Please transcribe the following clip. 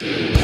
Bye.